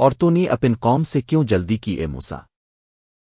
اور تو نے اپن قوم سے کیوں جلدی کی اے موسا